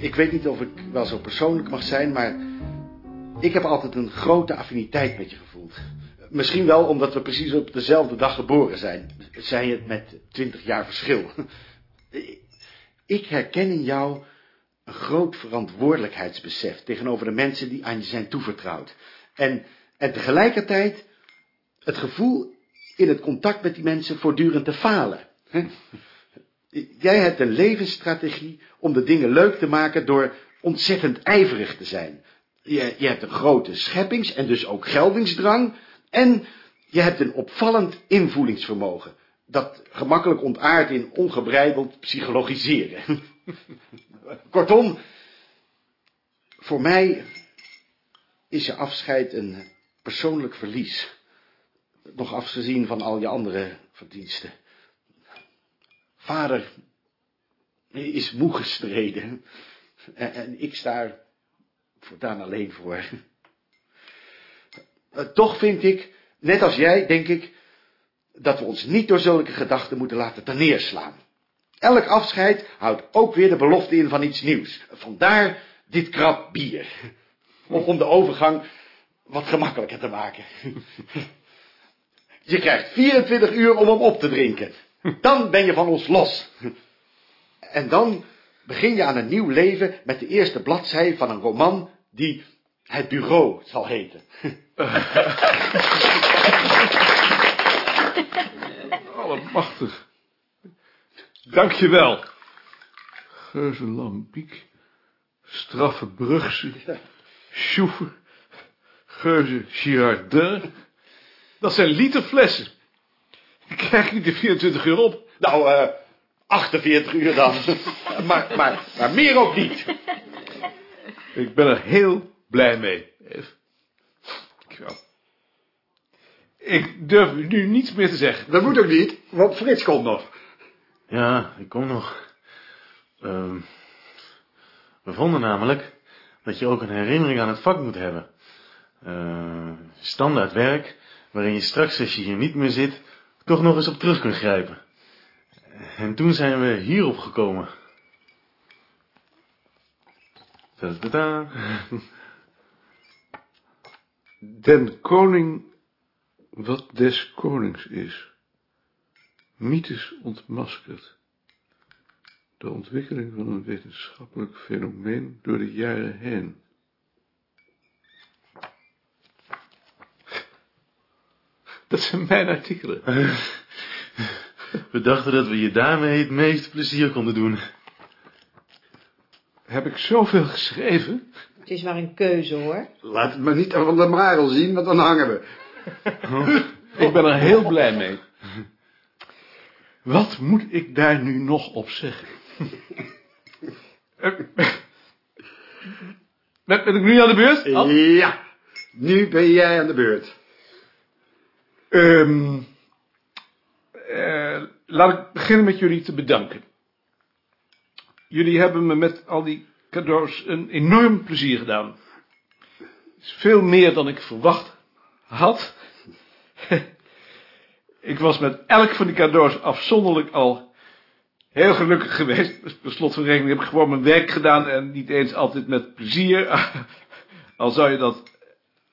ik weet niet of ik wel zo persoonlijk mag zijn, maar ik heb altijd een grote affiniteit met je gevoeld. Misschien wel omdat we precies op dezelfde dag geboren zijn. Zij het met twintig jaar verschil. Ik herken in jou een groot verantwoordelijkheidsbesef tegenover de mensen die aan je zijn toevertrouwd. En, en tegelijkertijd het gevoel in het contact met die mensen voortdurend te falen. Jij hebt een levensstrategie om de dingen leuk te maken door ontzettend ijverig te zijn. Je, je hebt een grote scheppings- en dus ook geldingsdrang. En je hebt een opvallend invoelingsvermogen. Dat gemakkelijk ontaart in ongebreideld psychologiseren. Kortom, voor mij is je afscheid een persoonlijk verlies. Nog afgezien van al je andere verdiensten. Vader is moe gestreden. En, ik sta er voortaan alleen voor. Toch vind ik, net als jij, denk ik, dat we ons niet door zulke gedachten moeten laten terneerslaan. Elk afscheid houdt ook weer de belofte in van iets nieuws. Vandaar dit krap bier. Om de overgang wat gemakkelijker te maken. Je krijgt 24 uur om hem op te drinken. Dan ben je van ons los. En dan begin je aan een nieuw leven met de eerste bladzij van een roman die Het Bureau zal heten. Allemachtig. Dankjewel. Geuze Lambiek, Straffe Brugse, Schoefer, Geuze Girardin. Dat zijn literflessen. Ik krijg niet de 24 uur op. Nou, eh, 48 uur dan. maar, maar, maar meer ook niet. Ik ben er heel blij mee, Eve. Dankjewel. Ik durf nu niets meer te zeggen. Dat moet ook niet, want Frits komt nog. Ja, ik kom nog. Ehm, we vonden namelijk dat je ook een herinnering aan het vak moet hebben. Uh, standaard werk, waarin je straks als je hier niet meer zit, toch nog eens op terug kunt grijpen. En toen zijn we hierop gekomen. Den koning wat des konings is. Mythes ontmaskerd. De ontwikkeling van een wetenschappelijk fenomeen door de jaren heen. Dat zijn mijn artikelen. We dachten dat we je daarmee het meeste plezier konden doen. Heb ik zoveel geschreven? Het is maar een keuze, hoor. Laat het maar niet aan Van der Marel zien, want dan hangen we. Ik ben er heel blij mee. Wat moet ik daar nu nog op zeggen? Ben, ben ik nu aan de beurt? Ja, nu ben jij aan de beurt. Eh, laat ik beginnen met jullie te bedanken. Jullie hebben me met al die cadeaus een enorm plezier gedaan. Is veel meer dan ik verwacht had. ik was met elk van die cadeaus afzonderlijk al heel gelukkig geweest. Per slot van rekening heb ik gewoon mijn werk gedaan en niet eens altijd met plezier. Al zou je dat,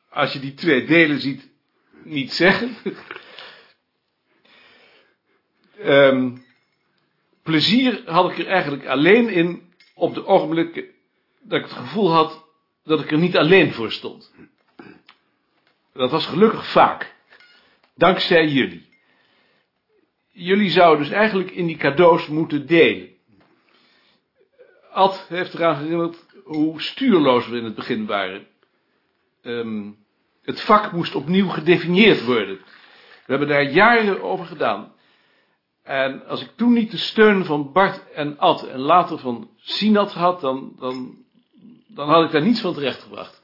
als je die twee delen ziet, niet zeggen. Ehm, plezier had ik er eigenlijk alleen in op de ogenblikken dat ik het gevoel had dat ik er niet alleen voor stond. Dat was gelukkig vaak. Dankzij jullie. Jullie zouden dus eigenlijk in die cadeaus moeten delen. Ad heeft eraan herinnerd hoe stuurloos we in het begin waren. Ehm, het vak moest opnieuw gedefinieerd worden. We hebben daar jaren over gedaan. En als ik toen niet de steun van Bart en Ad en later van Sinat had, dan, dan, dan had ik daar niets van terechtgebracht.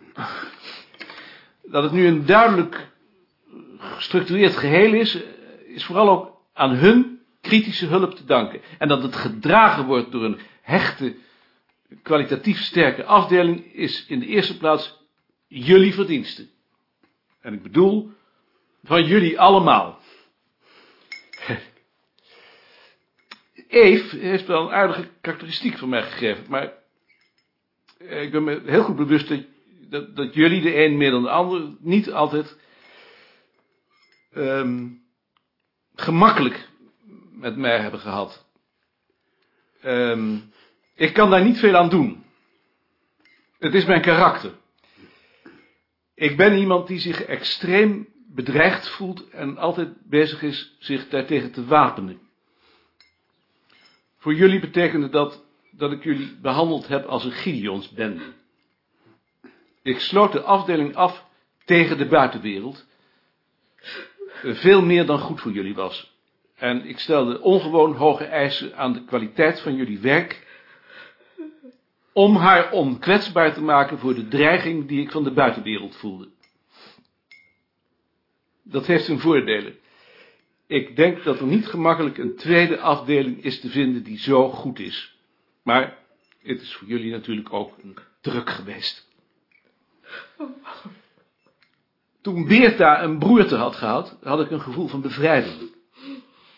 Dat het nu een duidelijk gestructureerd geheel is, is vooral ook aan hun kritische hulp te danken. En dat het gedragen wordt door een hechte, kwalitatief sterke afdeling, is in de eerste plaats jullie verdienste. En ik bedoel, van jullie allemaal. Eve heeft wel een aardige karakteristiek van mij gegeven, maar Eh, Ik ben me heel goed bewust dat, dat, jullie, de een meer dan de ander, niet altijd ehm, gemakkelijk met mij hebben gehad. Ehm, ik kan daar niet veel aan doen. Het is mijn karakter. Ik ben iemand die zich extreem bedreigd voelt en altijd bezig is zich daartegen te wapenen. Voor jullie betekende dat dat ik jullie behandeld heb als een Gideonsbende. Ik sloot de afdeling af tegen de buitenwereld, eh, veel meer dan goed voor jullie was. En ik stelde ongewoon hoge eisen aan de kwaliteit van jullie werk, om haar onkwetsbaar te maken voor de dreiging die ik van de buitenwereld voelde. Dat heeft zijn voordelen. Ik denk dat er niet gemakkelijk een tweede afdeling is te vinden die zo goed is. Maar het is voor jullie natuurlijk ook een druk geweest. Toen Beerta een broerte had gehad, had ik een gevoel van bevrijding.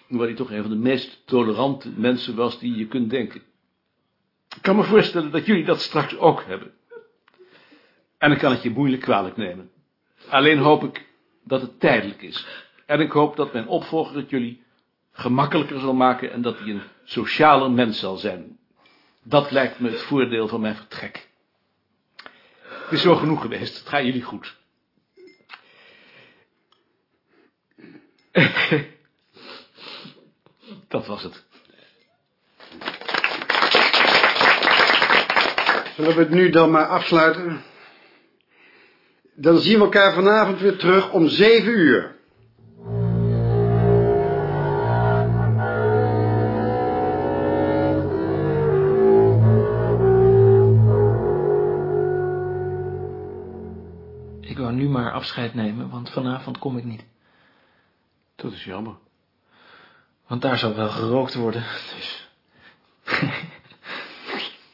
Hoewel hij toch een van de meest tolerante mensen was die je kunt denken. Ik kan me voorstellen dat jullie dat straks ook hebben. En ik kan het je moeilijk kwalijk nemen. Alleen hoop ik dat het tijdelijk is. En ik hoop dat mijn opvolger het jullie gemakkelijker zal maken en dat hij een socialer mens zal zijn. Dat lijkt me het voordeel van mijn vertrek. Het is zo genoeg geweest. Het gaat jullie goed. Dat was het. Zullen we het nu dan maar afsluiten? Dan zien we elkaar vanavond weer terug om zeven uur. Ik wou nu maar afscheid nemen, want vanavond kom ik niet. Dat is jammer. Want daar zal wel gerookt worden, dus...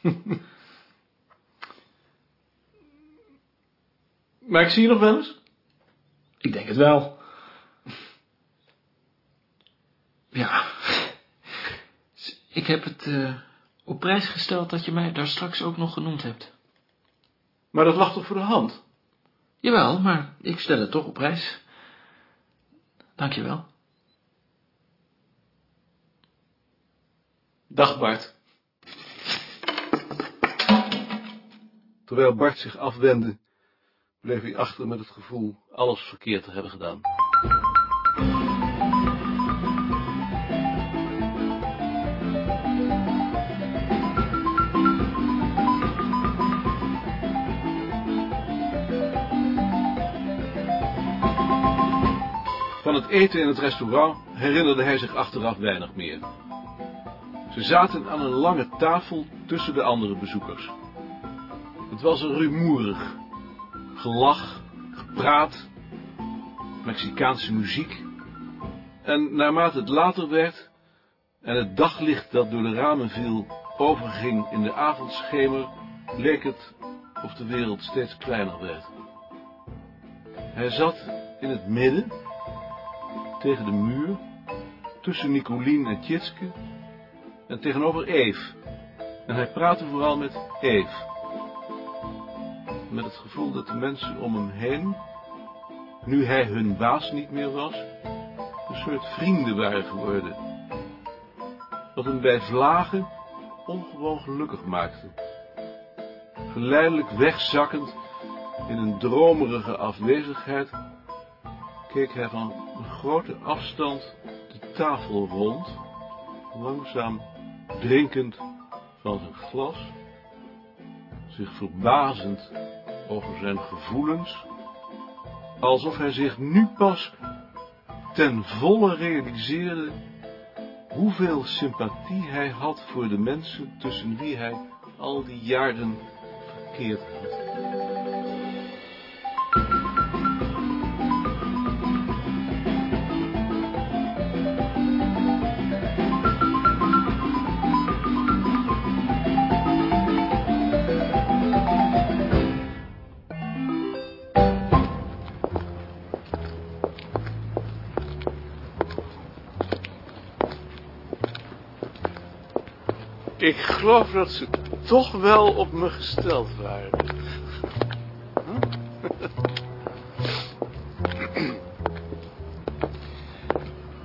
Maar ik zie je nog wel eens? Ik denk het wel. Ja. Ik heb het eh, op prijs gesteld dat je mij daar straks ook nog genoemd hebt. Maar dat lag toch voor de hand? Jawel, maar ik stel het toch op prijs. Dank je wel. Dag Bart. Terwijl Bart zich afwendde, bleef hij achter met het gevoel alles verkeerd te hebben gedaan. Van het eten in het restaurant herinnerde hij zich achteraf weinig meer. Ze zaten aan een lange tafel tussen de andere bezoekers. Het was een rumoerig. Gelach, gepraat, Mexicaanse muziek. En naarmate het later werd en het daglicht dat door de ramen viel overging in de avondschemer, leek het of de wereld steeds kleiner werd. Hij zat in het midden, tegen de muur, tussen Nicolien en Tjitske en tegenover Eve. En hij praatte vooral met Eve. Met het gevoel dat de mensen om hem heen, nu hij hun baas niet meer was, een soort vrienden waren geworden. Wat hem bij vlagen ongewoon gelukkig maakte. Geleidelijk wegzakkend in een dromerige afwezigheid, keek hij van een grote afstand de tafel rond, langzaam drinkend van zijn glas, zich verbazend over zijn gevoelens, alsof hij zich nu pas ten volle realiseerde hoeveel sympathie hij had voor de mensen tussen wie hij al die jaren verkeerd had. Geloof dat ze toch wel op me gesteld waren.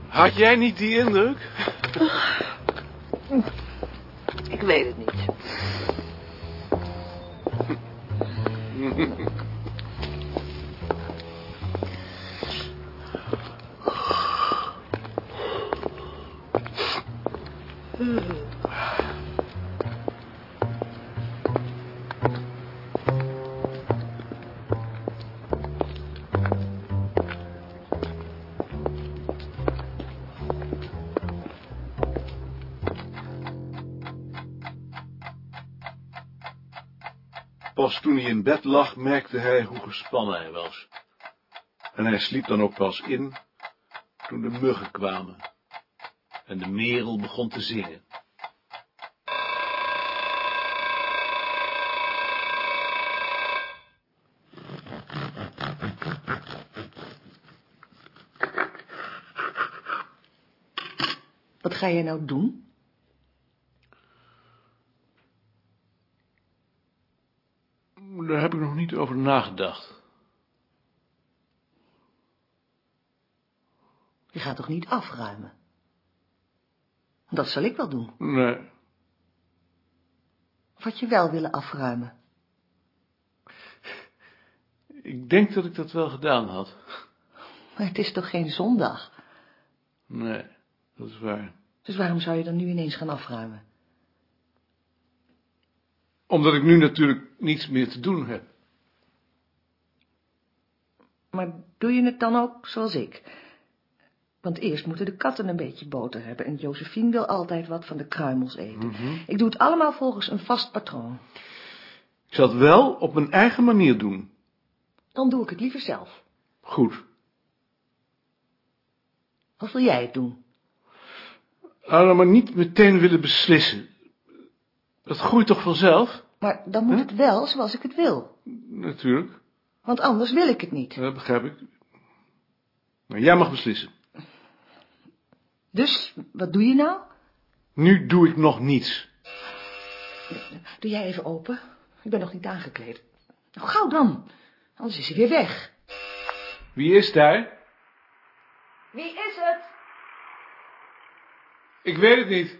Had jij niet die indruk? Ik weet het niet. Pas toen hij in bed lag, merkte hij hoe gespannen hij was. En hij sliep dan ook pas in, toen de muggen kwamen. En de merel begon te zingen. Wat ga je nou doen? Daar heb ik nog niet over nagedacht. Je gaat toch niet afruimen? Dat zal ik wel doen. Nee, had je wel willen afruimen? ik denk dat ik dat wel gedaan had. Maar het is toch geen zondag? Nee, dat is waar. Dus waarom zou je dan nu ineens gaan afruimen? Omdat ik nu natuurlijk niets meer te doen heb. Maar doe je het dan ook zoals ik? Want eerst moeten de katten een beetje boter hebben... en Josephine wil altijd wat van de kruimels eten. Ik doe het allemaal volgens een vast patroon. Ik zal het wel op mijn eigen manier doen. Dan doe ik het liever zelf. Goed. Of wil jij het doen? Nou, maar niet meteen willen beslissen. Dat groeit toch vanzelf? Maar dan moet het wel zoals ik het wil. Natuurlijk, Want anders wil ik het niet. dat begrijp ik. Maar jij mag beslissen. Dus, wat doe je nou? Nu doe ik nog niets. Doe jij even open. Ik ben nog niet aangekleed. Nou, gauw dan. Anders is hij weer weg. Wie is daar? Wie is het? Ik weet het niet.